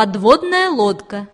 Подводная лодка.